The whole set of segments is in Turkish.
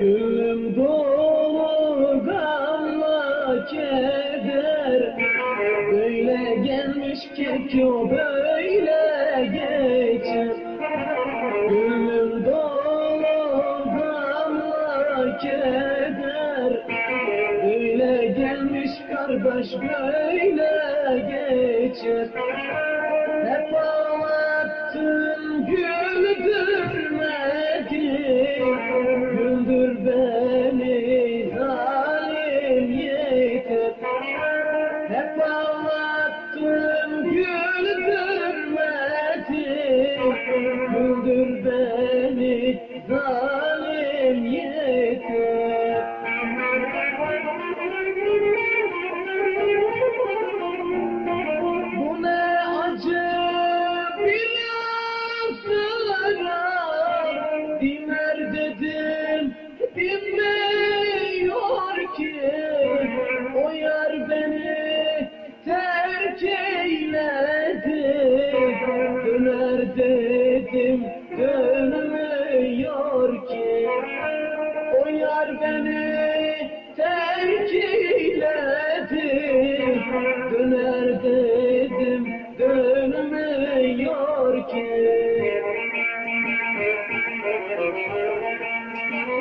Gönlüm dolu gamla keder. Böyle gelmiş ki o böyle kardeş böyle geçer. Hep ağlattın güldürmedin Güldür beni zalim yeter. Hep ağlattın güldürmedin Güldür beni zalim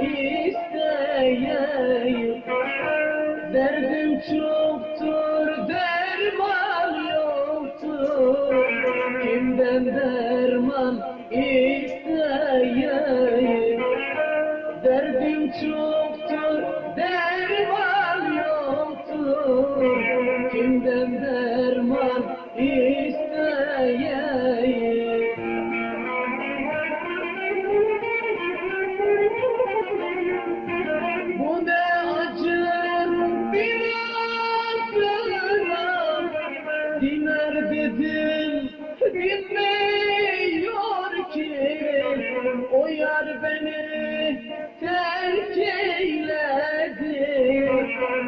isteyeyim. Derdim çoktur derman yoktur. Kimden derman O beni terk eyledi.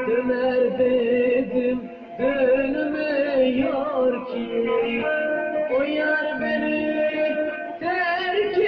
Döner dedim dönmüyor ki. O beni terk